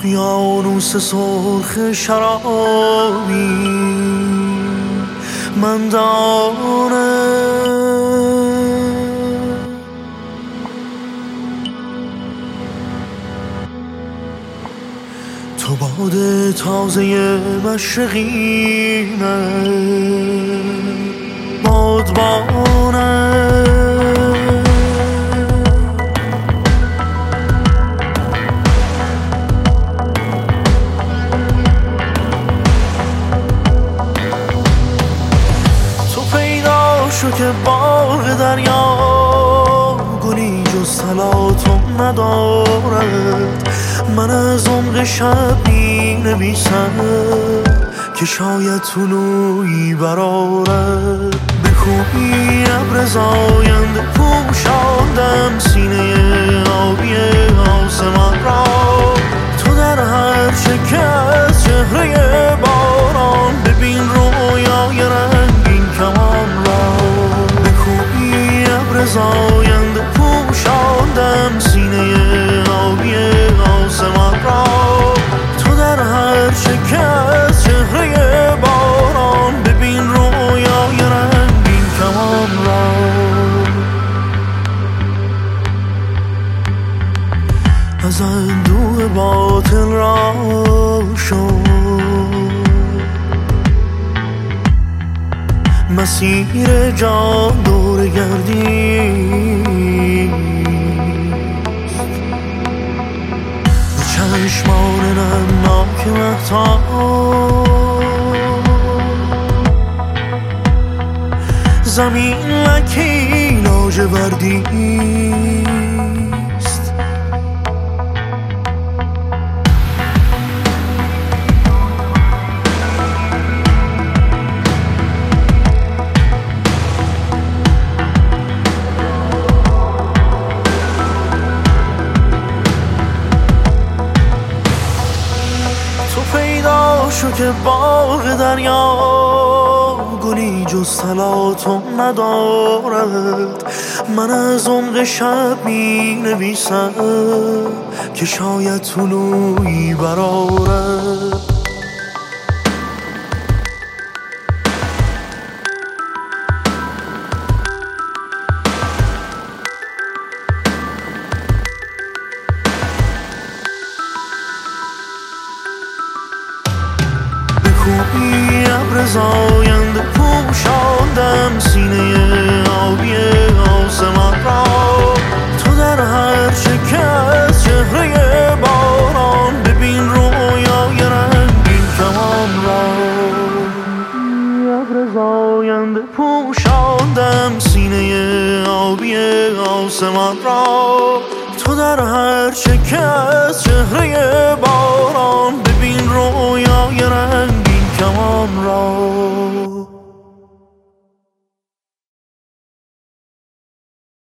اقیانوس سرخ شرابی من دانم. تو باد تازه بادبانه تو باغ دریا گلی جز تلاتم ندارد. من از عمق شب می نویسم که شاید طلوعی برارد به خوبی ابر زاینده ابر زاینده پوشاندم سینه آبی آسمان را. تو در هر از چهره باران ببین رویای رنگین کمان را. از اندوه باطل را شد. مسیر جان دور گردی. چشمان نمناک مهتاب. زمین شو که باغ دریا گلی جز تلاتم ندارد. من از عمق شب می نویسم که شاید طلوعی برارد خوبی ابر زاینده پوشاندم سینه آبی آسمان را. تو در هر از چهره باران ببین رویای رنگین کمان را. ابر زاینده پوشاندم سینه آبی آسمان را. تو در هر از چهره باران ببین رویای home road.